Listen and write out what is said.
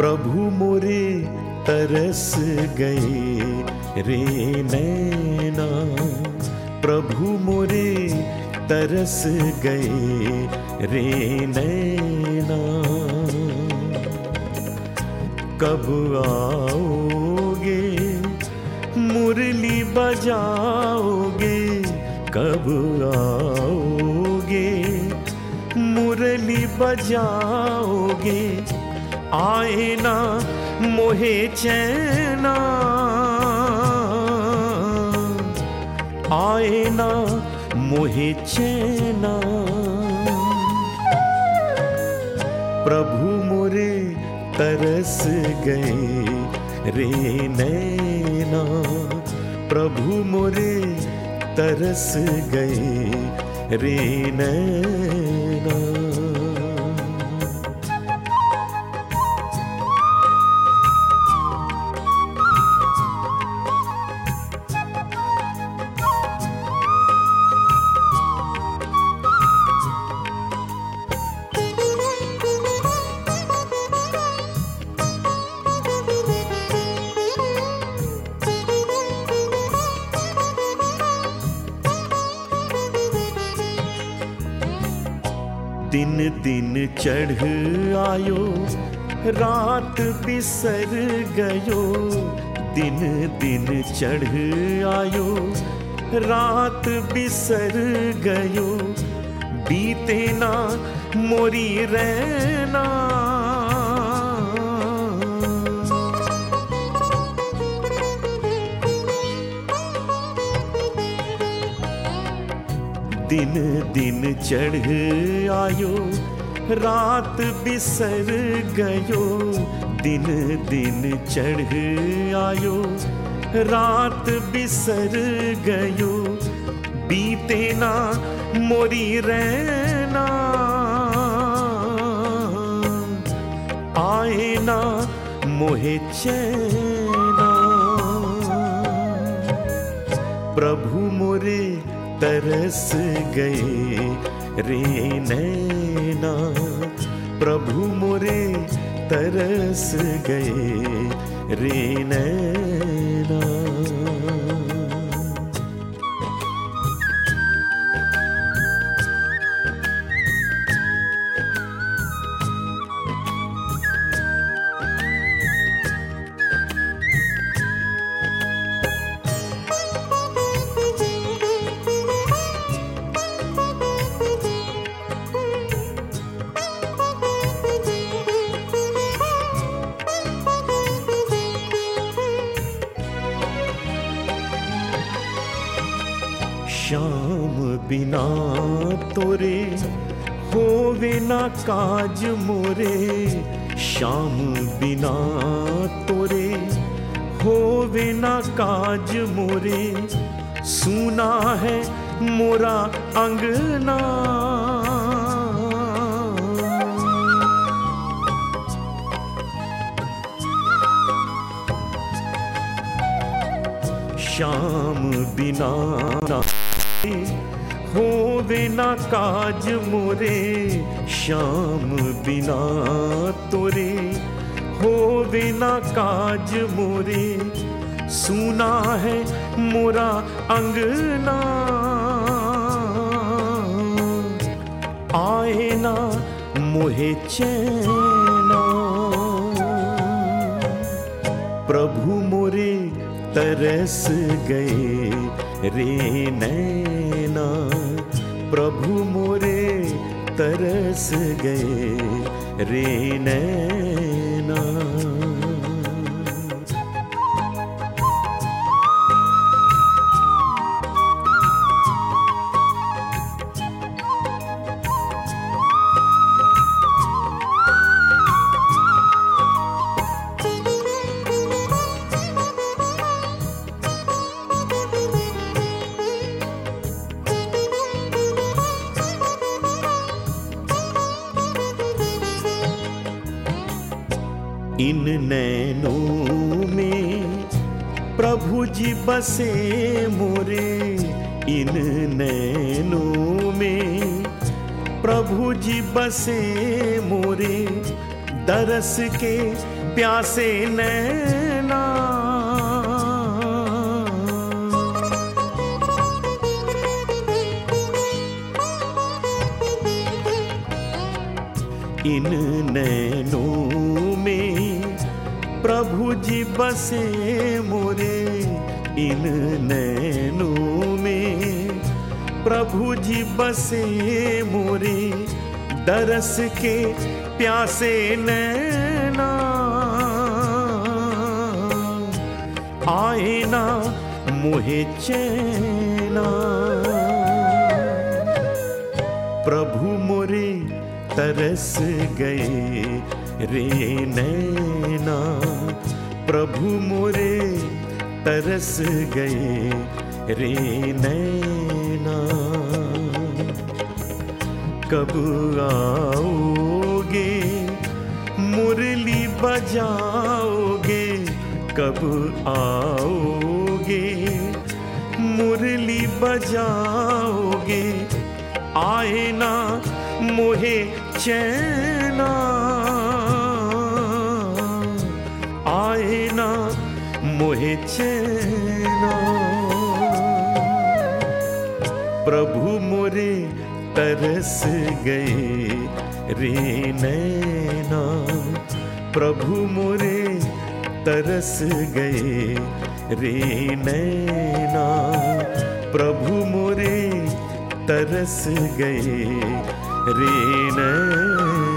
प्रभु मोरे तरस गए रे नैना। प्रभु मोरे तरस गए रे नैना। कब आओगे, मुरली बजाओगे? कब आओगे, मुरली बजाओगे? आए ना मोहे चैना। आए मोहे चैना। प्रभु मोरे तरस गए रे नैना। प्रभु मोरे तरस गए रे नैना। दिन दिन चढ़ आयो, रात बिसर गयो, दिन दिन चढ़ आयो, रात बिसर गयो, बीते ना मोरी रहना दिन दिन चढ़ आयो, रात बिसर गयो, दिन दिन चढ़ आयो, रात बिसर गयो, बीते ना मोरी रहना। आए ना मोहे चैना। प्रभु मोरे तरस गए रे नैना। प्रभु मोरे तरस गए रे नैना। श्याम बिना तोरे, होवे ना काज मोरे। श्याम बिना तोरे, होवे ना काज मोरे। सुना है मोरा अंगना। श्याम बिना होवे ना काज मोरे, श्याम बिना तोरे। होवे ना काज मोरे, सुना है मोरा अंगना आए ना मोहे चैना। प्रभु मोरे तरस गए रे नैना प्रभु मोरे तरस गए रे नैना। इन नैनों में प्रभु जी बसे मोरे। इन नैनों में प्रभु जी बसे मोरे। दरस के प्यासे नैना। इन नैनों जी बसे मोरे इन नैनों में। प्रभु जी बसे मोरे दरस के प्यासे नैना। आए ना मोहे चैना। प्रभु मोरे तरस गए रे नैना। प्रभु मोरे तरस गए रे नैना। कब आओगे, मुरली बजाओगे? कब आओगे, मुरली बजाओगे? आए ना मोहे चैना। मोहे प्रभु मोरे तरस गए रे नैना। प्रभु मोरे तरस गए रे नैना। प्रभु मोरे तरस गए रे नैना।